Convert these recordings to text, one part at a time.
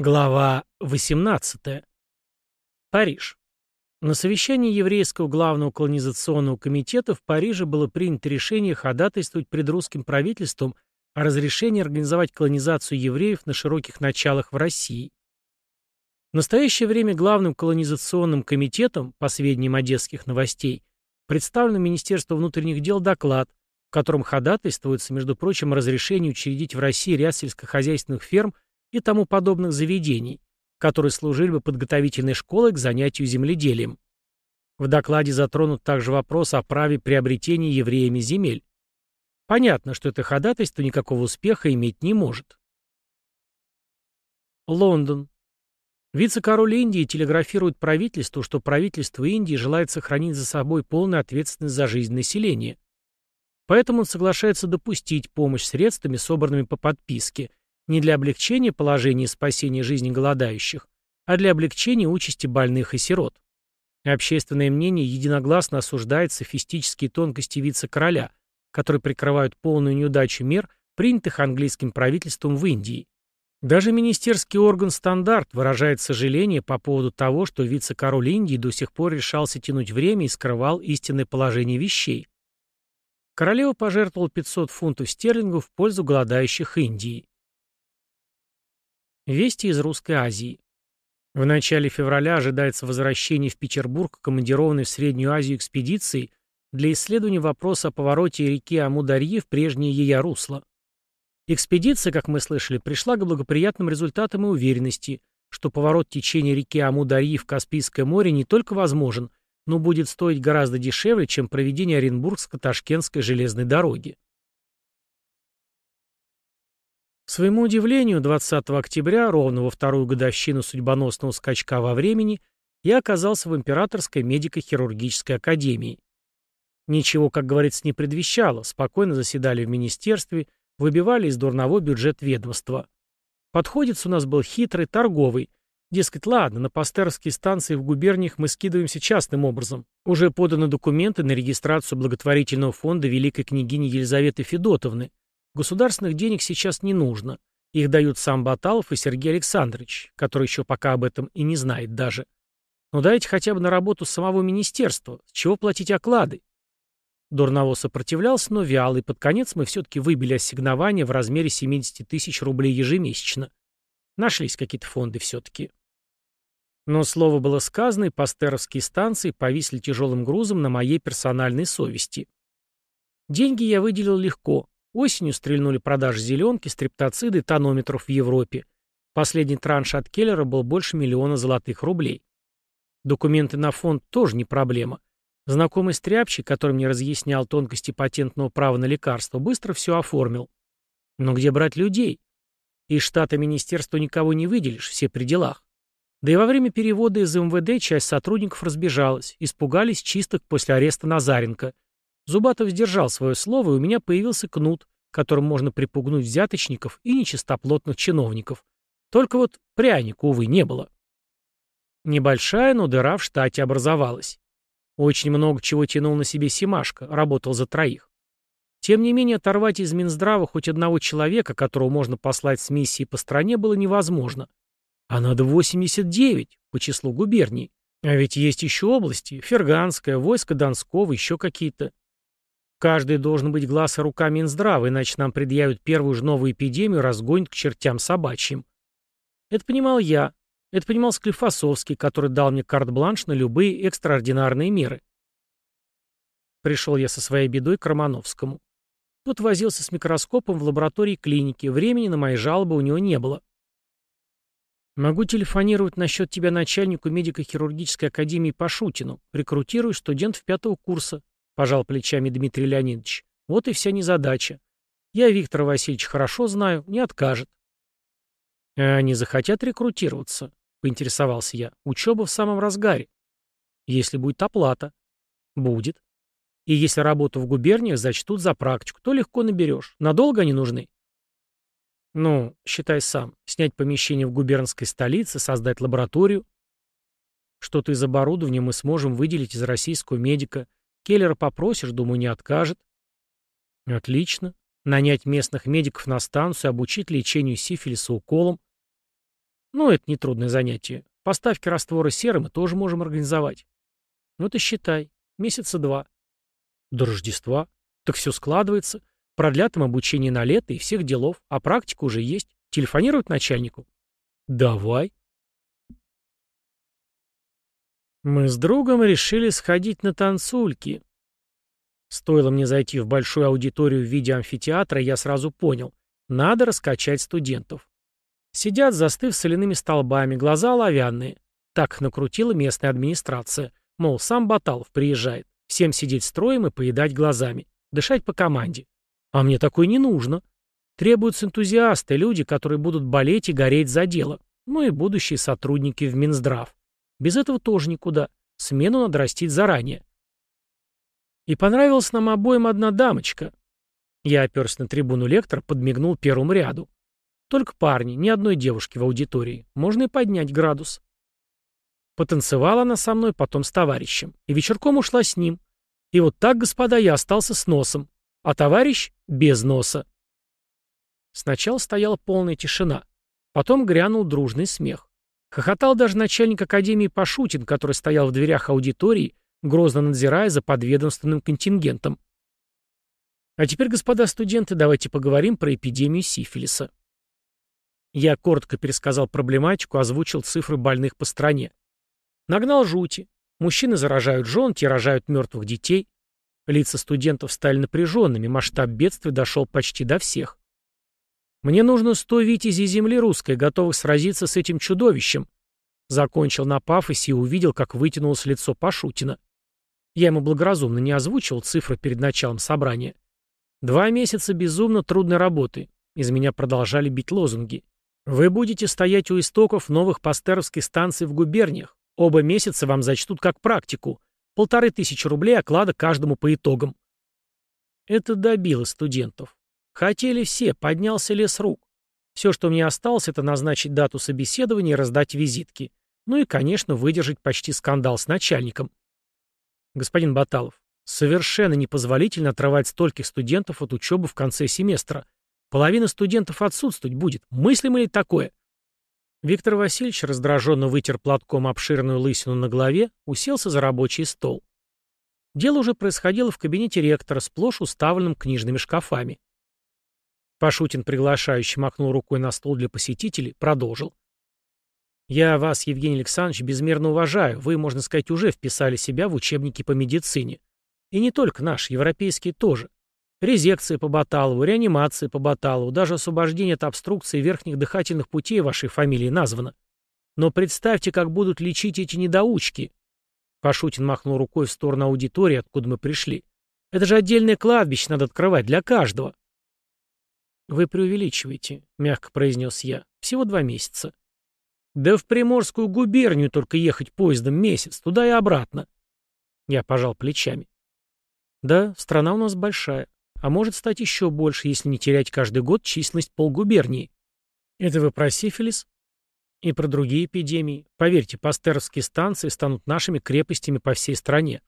Глава 18. Париж. На совещании еврейского главного колонизационного комитета в Париже было принято решение ходатайствовать пред русским правительством о разрешении организовать колонизацию евреев на широких началах в России. В настоящее время главным колонизационным комитетом, по сведениям одесских новостей, представлен Министерство внутренних дел доклад, в котором ходатайствуется, между прочим, о разрешении учредить в России ряд сельскохозяйственных ферм – и тому подобных заведений, которые служили бы подготовительной школой к занятию земледелием. В докладе затронут также вопрос о праве приобретения евреями земель. Понятно, что это ходатайство никакого успеха иметь не может. Лондон. Вице-король Индии телеграфирует правительству, что правительство Индии желает сохранить за собой полную ответственность за жизнь населения. Поэтому он соглашается допустить помощь средствами, собранными по подписке, не для облегчения положения и спасения жизни голодающих, а для облегчения участи больных и сирот. Общественное мнение единогласно осуждает софистические тонкости вице-короля, которые прикрывают полную неудачу мер, принятых английским правительством в Индии. Даже министерский орган «Стандарт» выражает сожаление по поводу того, что вице-король Индии до сих пор решался тянуть время и скрывал истинное положение вещей. Королева пожертвовала 500 фунтов стерлингов в пользу голодающих Индии. Вести из Русской Азии. В начале февраля ожидается возвращение в Петербург командированной в Среднюю Азию экспедиции для исследования вопроса о повороте реки Амударьи в прежнее ее русло. Экспедиция, как мы слышали, пришла к благоприятным результатам и уверенности, что поворот течения реки Амударьи в Каспийское море не только возможен, но будет стоить гораздо дешевле, чем проведение Оренбургско-Ташкентской железной дороги. Своему удивлению, 20 октября, ровно во вторую годовщину судьбоносного скачка во времени, я оказался в Императорской медико-хирургической академии. Ничего, как говорится, не предвещало, спокойно заседали в министерстве, выбивали из дурного бюджет ведомства. Подходец у нас был хитрый, торговый. Дескать, ладно, на пастеровские станции в губерниях мы скидываемся частным образом. Уже поданы документы на регистрацию благотворительного фонда великой княгини Елизаветы Федотовны. Государственных денег сейчас не нужно. Их дают сам Баталов и Сергей Александрович, который еще пока об этом и не знает даже. Но дайте хотя бы на работу самого министерства. С чего платить оклады? Дурново сопротивлялся, но вял, и под конец мы все-таки выбили ассигнование в размере 70 тысяч рублей ежемесячно. Нашлись какие-то фонды все-таки. Но слово было сказано, и пастеровские станции повисли тяжелым грузом на моей персональной совести. Деньги я выделил легко, Осенью стрельнули продажи зеленки, стриптоциды тонометров в Европе. Последний транш от Келлера был больше миллиона золотых рублей. Документы на фонд тоже не проблема. Знакомый стряпчий, который мне разъяснял тонкости патентного права на лекарство, быстро все оформил. Но где брать людей? Из штата министерства никого не выделишь, все при делах. Да и во время перевода из МВД часть сотрудников разбежалась, испугались чисток после ареста Назаренко – Зубатов сдержал свое слово, и у меня появился кнут, которым можно припугнуть взяточников и нечистоплотных чиновников. Только вот пряника, увы, не было. Небольшая, но дыра в штате образовалась. Очень много чего тянул на себе Симашко, работал за троих. Тем не менее, оторвать из Минздрава хоть одного человека, которого можно послать с миссией по стране, было невозможно. А надо 89 по числу губерний. А ведь есть еще области. Ферганская, войско Донского, еще какие-то. Каждый должен быть глаз и рука Минздрава, иначе нам предъявят первую же новую эпидемию, разгонят к чертям собачьим. Это понимал я. Это понимал Склифосовский, который дал мне карт-бланш на любые экстраординарные меры. Пришел я со своей бедой к Романовскому. Тот возился с микроскопом в лаборатории клиники. Времени на мои жалобы у него не было. Могу телефонировать насчет тебя начальнику медико-хирургической академии Пашутину. Рекрутирую студентов пятого курса. Пожал плечами Дмитрий Леонидович. Вот и вся незадача. Я Виктора Васильевича хорошо знаю, не откажет. А они захотят рекрутироваться, поинтересовался я. Учеба в самом разгаре. Если будет оплата. Будет. И если работу в губерниях зачтут за практику, то легко наберешь. Надолго они нужны? Ну, считай сам. Снять помещение в губернской столице, создать лабораторию. Что-то из оборудования мы сможем выделить из российского медика. Келлера попросишь, думаю, не откажет. Отлично. Нанять местных медиков на станцию, обучить лечению сифилиса уколом. Ну, это нетрудное занятие. Поставки раствора серы мы тоже можем организовать. Ну, ты считай. Месяца два. До Рождества. Так все складывается. Продлят им обучение на лето и всех делов. А практика уже есть. Телефонировать начальнику? Давай. Мы с другом решили сходить на танцульки. Стоило мне зайти в большую аудиторию в виде амфитеатра, я сразу понял. Надо раскачать студентов. Сидят, застыв соляными столбами, глаза оловянные. Так накрутила местная администрация. Мол, сам Баталов приезжает. Всем сидеть строем и поедать глазами. Дышать по команде. А мне такое не нужно. Требуются энтузиасты, люди, которые будут болеть и гореть за дело. Ну и будущие сотрудники в Минздрав. Без этого тоже никуда. Смену надо растить заранее. И понравилась нам обоим одна дамочка. Я оперся на трибуну лектора, подмигнул первому ряду. Только парни, ни одной девушки в аудитории. Можно и поднять градус. Потанцевала она со мной, потом с товарищем. И вечерком ушла с ним. И вот так, господа, я остался с носом. А товарищ — без носа. Сначала стояла полная тишина. Потом грянул дружный смех. Хохотал даже начальник академии Пашутин, который стоял в дверях аудитории, грозно надзирая за подведомственным контингентом. А теперь, господа студенты, давайте поговорим про эпидемию сифилиса. Я коротко пересказал проблематику, озвучил цифры больных по стране. Нагнал жути. Мужчины заражают жен, те рожают мертвых детей. Лица студентов стали напряженными, масштаб бедствия дошел почти до всех. Мне нужно сто витязей земли русской, готовых сразиться с этим чудовищем. Закончил на пафосе и увидел, как вытянулось лицо Пашутина. Я ему благоразумно не озвучивал цифры перед началом собрания. Два месяца безумно трудной работы. Из меня продолжали бить лозунги. Вы будете стоять у истоков новых пастеровских станций в губерниях. Оба месяца вам зачтут как практику. Полторы тысячи рублей оклада каждому по итогам. Это добило студентов. Хотели все, поднялся лес рук. Все, что мне осталось, это назначить дату собеседования и раздать визитки. Ну и, конечно, выдержать почти скандал с начальником. Господин Баталов, совершенно непозволительно отрывать стольких студентов от учебы в конце семестра. Половина студентов отсутствовать будет. Мыслимо ли такое? Виктор Васильевич раздраженно вытер платком обширную лысину на голове, уселся за рабочий стол. Дело уже происходило в кабинете ректора, сплошь уставленным книжными шкафами. Пашутин, приглашающий, махнул рукой на стол для посетителей, продолжил. «Я вас, Евгений Александрович, безмерно уважаю. Вы, можно сказать, уже вписали себя в учебники по медицине. И не только наш, европейские тоже. Резекция по Баталову, реанимация по Баталову, даже освобождение от обструкции верхних дыхательных путей вашей фамилии названо. Но представьте, как будут лечить эти недоучки». Пашутин махнул рукой в сторону аудитории, откуда мы пришли. «Это же отдельное кладбище надо открывать для каждого». «Вы преувеличиваете», — мягко произнес я. «Всего два месяца». «Да в Приморскую губернию только ехать поездом месяц, туда и обратно». Я пожал плечами. «Да, страна у нас большая, а может стать еще больше, если не терять каждый год численность полгубернии. Это вы про сифилис?» «И про другие эпидемии. Поверьте, пастеровские станции станут нашими крепостями по всей стране».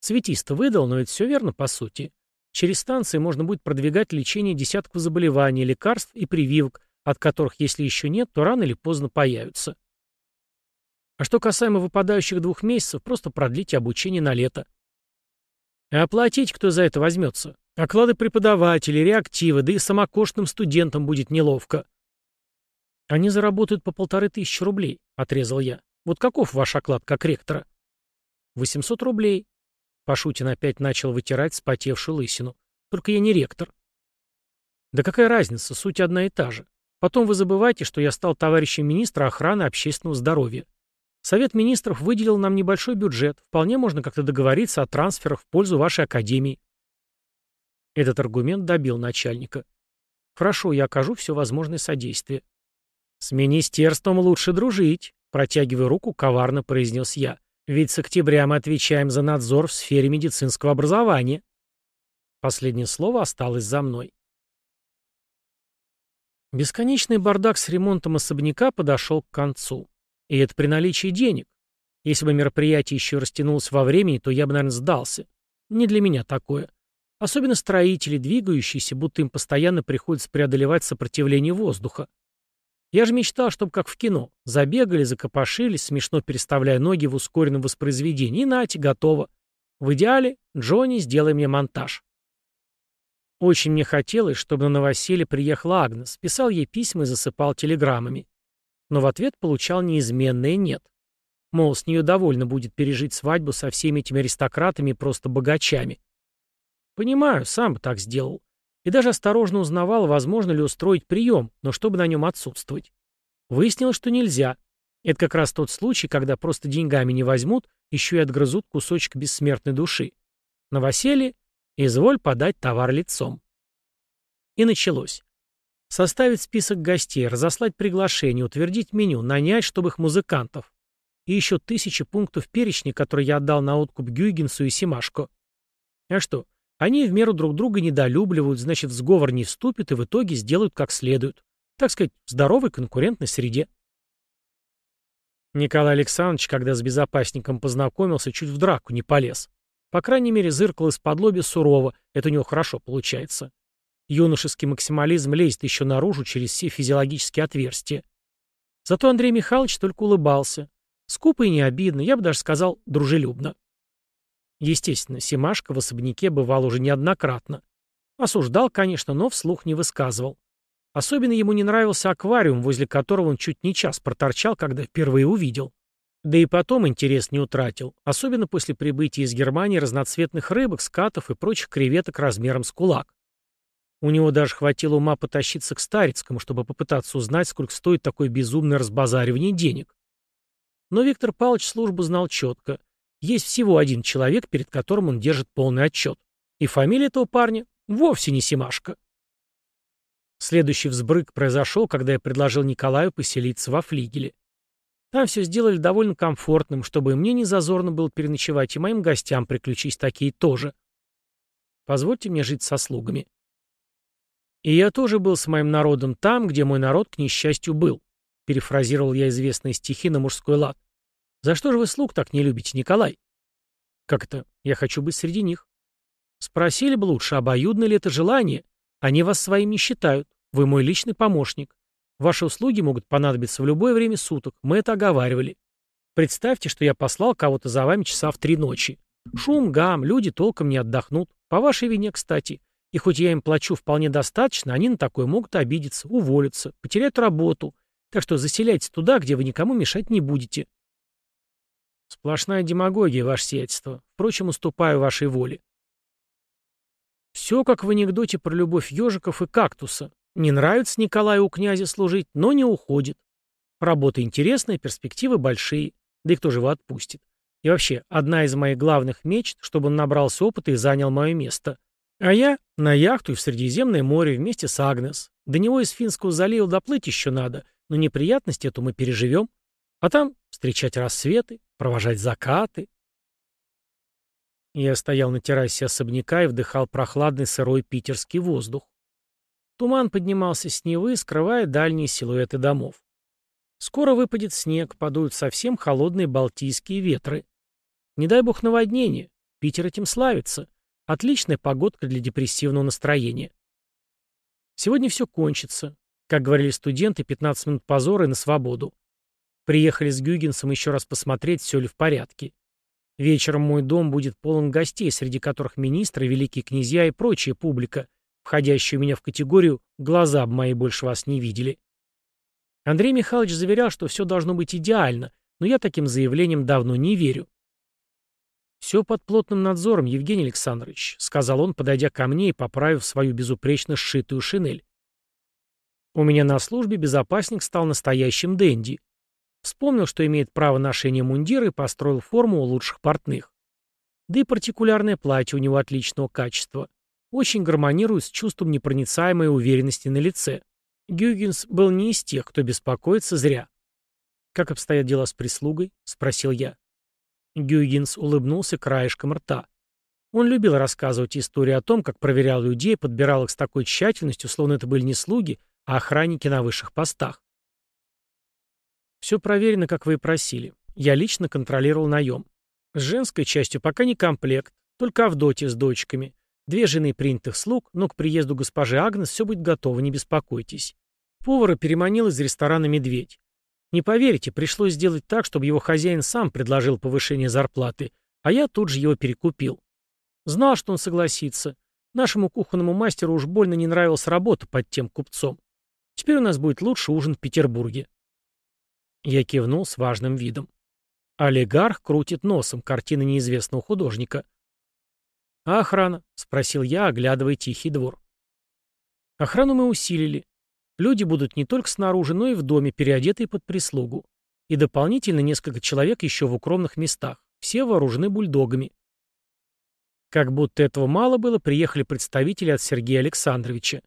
Цветисто выдал, но ведь все верно по сути. Через станции можно будет продвигать лечение десятков заболеваний, лекарств и прививок, от которых, если еще нет, то рано или поздно появятся. А что касаемо выпадающих двух месяцев, просто продлите обучение на лето. И оплатить кто за это возьмется? Оклады преподавателей, реактивы, да и самокошным студентам будет неловко. Они заработают по полторы тысячи рублей, отрезал я. Вот каков ваш оклад как ректора? 800 рублей, Пашутин опять начал вытирать спотевшую лысину. Только я не ректор. Да какая разница, суть одна и та же. Потом вы забывайте, что я стал товарищем министра охраны общественного здоровья. Совет министров выделил нам небольшой бюджет. Вполне можно как-то договориться о трансферах в пользу вашей академии. Этот аргумент добил начальника. Хорошо, я окажу все возможное содействие. С министерством лучше дружить, протягивая руку, коварно произнес я. Ведь с октября мы отвечаем за надзор в сфере медицинского образования. Последнее слово осталось за мной. Бесконечный бардак с ремонтом особняка подошел к концу. И это при наличии денег. Если бы мероприятие еще растянулось во времени, то я бы, наверное, сдался. Не для меня такое. Особенно строители, двигающиеся, будто им постоянно приходится преодолевать сопротивление воздуха. Я же мечтал, чтобы как в кино. Забегали, закопошились, смешно переставляя ноги в ускоренном воспроизведении. И нате, готово. В идеале, Джонни, сделай мне монтаж. Очень мне хотелось, чтобы на новоселье приехала Агнес, писал ей письма и засыпал телеграммами. Но в ответ получал неизменное «нет». Мол, с нее довольно будет пережить свадьбу со всеми этими аристократами и просто богачами. Понимаю, сам бы так сделал. И даже осторожно узнавал, возможно ли устроить прием, но чтобы на нем отсутствовать. Выяснилось, что нельзя. Это как раз тот случай, когда просто деньгами не возьмут, еще и отгрызут кусочек бессмертной души. Новоселье Изволь подать товар лицом. И началось. Составить список гостей, разослать приглашение, утвердить меню, нанять, чтобы их музыкантов. И еще тысячи пунктов перечня, которые я отдал на откуп Гюйгенсу и Симашко. А что, они в меру друг друга недолюбливают, значит, в сговор не вступят и в итоге сделают как следует. Так сказать, в здоровой конкурентной среде. Николай Александрович, когда с безопасником познакомился, чуть в драку не полез. По крайней мере, зыркал из-под лоби сурово, это у него хорошо получается. Юношеский максимализм лезет еще наружу через все физиологические отверстия. Зато Андрей Михайлович только улыбался. Скупо и не обидно, я бы даже сказал, дружелюбно. Естественно, Семашко в особняке бывал уже неоднократно. Осуждал, конечно, но вслух не высказывал. Особенно ему не нравился аквариум, возле которого он чуть не час проторчал, когда впервые увидел. Да и потом интерес не утратил, особенно после прибытия из Германии разноцветных рыбок, скатов и прочих креветок размером с кулак. У него даже хватило ума потащиться к Старицкому, чтобы попытаться узнать, сколько стоит такое безумное разбазаривание денег. Но Виктор Павлович службу знал четко. Есть всего один человек, перед которым он держит полный отчет. И фамилия этого парня вовсе не Семашко. Следующий взбрык произошел, когда я предложил Николаю поселиться во флигеле. Там все сделали довольно комфортным, чтобы мне не зазорно было переночевать, и моим гостям приключись такие тоже. Позвольте мне жить со слугами. И я тоже был с моим народом там, где мой народ, к несчастью, был. Перефразировал я известные стихи на мужской лад. За что же вы слуг так не любите, Николай? Как это? Я хочу быть среди них. Спросили бы лучше, обоюдно ли это желание. Они вас своим не считают. Вы мой личный помощник. Ваши услуги могут понадобиться в любое время суток. Мы это оговаривали. Представьте, что я послал кого-то за вами часа в три ночи. Шум, гам, люди толком не отдохнут. По вашей вине, кстати. И хоть я им плачу вполне достаточно, они на такое могут обидеться, уволиться, потерять работу. Так что заселяйтесь туда, где вы никому мешать не будете. Сплошная демагогия, ваше сиятельство. Впрочем, уступаю вашей воле. Все как в анекдоте про любовь ежиков и кактуса. Не нравится Николаю у князя служить, но не уходит. Работа интересная, перспективы большие. Да и кто же его отпустит? И вообще, одна из моих главных мечт, чтобы он набрался опыта и занял мое место. А я на яхту и в Средиземное море вместе с Агнес. До него из Финского залива доплыть еще надо, но неприятность эту мы переживем. А там встречать рассветы, провожать закаты. Я стоял на террасе особняка и вдыхал прохладный сырой питерский воздух. Туман поднимался с Невы, скрывая дальние силуэты домов. Скоро выпадет снег, подуют совсем холодные балтийские ветры. Не дай бог наводнение. Питер этим славится. Отличная погодка для депрессивного настроения. Сегодня все кончится. Как говорили студенты, 15 минут позора и на свободу. Приехали с Гюгенсом еще раз посмотреть, все ли в порядке. Вечером мой дом будет полон гостей, среди которых министры, великие князья и прочая публика, входящие у меня в категорию «глаза бы мои больше вас не видели». Андрей Михайлович заверял, что все должно быть идеально, но я таким заявлением давно не верю. «Все под плотным надзором, Евгений Александрович», — сказал он, подойдя ко мне и поправив свою безупречно сшитую шинель. У меня на службе безопасник стал настоящим денди. Вспомнил, что имеет право ношения мундира и построил форму у лучших портных. Да и партикулярное платье у него отличного качества очень гармонирует с чувством непроницаемой уверенности на лице. Гюгенс был не из тех, кто беспокоится зря. «Как обстоят дела с прислугой?» — спросил я. Гюгенс улыбнулся краешком рта. Он любил рассказывать истории о том, как проверял людей, подбирал их с такой тщательностью, словно это были не слуги, а охранники на высших постах. «Все проверено, как вы и просили. Я лично контролировал наем. С женской частью пока не комплект, только Авдотья с дочками. Две жены принятых слуг, но к приезду госпожи Агнес все будет готово, не беспокойтесь. Повара переманил из ресторана «Медведь». Не поверите, пришлось сделать так, чтобы его хозяин сам предложил повышение зарплаты, а я тут же его перекупил. Знал, что он согласится. Нашему кухонному мастеру уж больно не нравилась работа под тем купцом. Теперь у нас будет лучше ужин в Петербурге. Я кивнул с важным видом. Олигарх крутит носом, картина неизвестного художника. «А охрана?» — спросил я, оглядывая тихий двор. Охрану мы усилили. Люди будут не только снаружи, но и в доме, переодетые под прислугу. И дополнительно несколько человек еще в укромных местах. Все вооружены бульдогами. Как будто этого мало было, приехали представители от Сергея Александровича.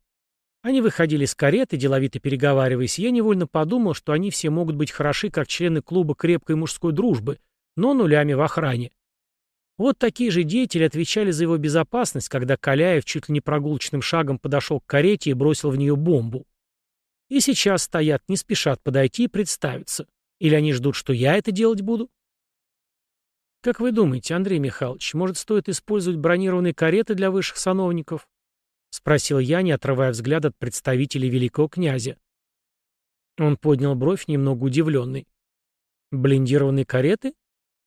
Они выходили из кареты, деловито переговариваясь, я невольно подумал, что они все могут быть хороши, как члены клуба крепкой мужской дружбы, но нулями в охране. Вот такие же деятели отвечали за его безопасность, когда Каляев чуть ли не прогулочным шагом подошел к карете и бросил в нее бомбу. И сейчас стоят, не спешат подойти и представиться. Или они ждут, что я это делать буду? Как вы думаете, Андрей Михайлович, может, стоит использовать бронированные кареты для высших сановников? Спросил я, не отрывая взгляд от представителей великого князя. Он поднял бровь, немного удивленный. Блиндированные кареты?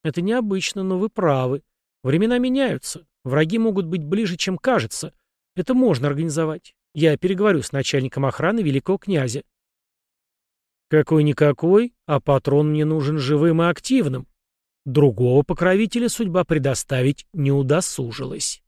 Это необычно, но вы правы. Времена меняются. Враги могут быть ближе, чем кажется. Это можно организовать. Я переговорю с начальником охраны великого князя. Какой-никакой, а патрон мне нужен живым и активным. Другого покровителя судьба предоставить не удосужилась.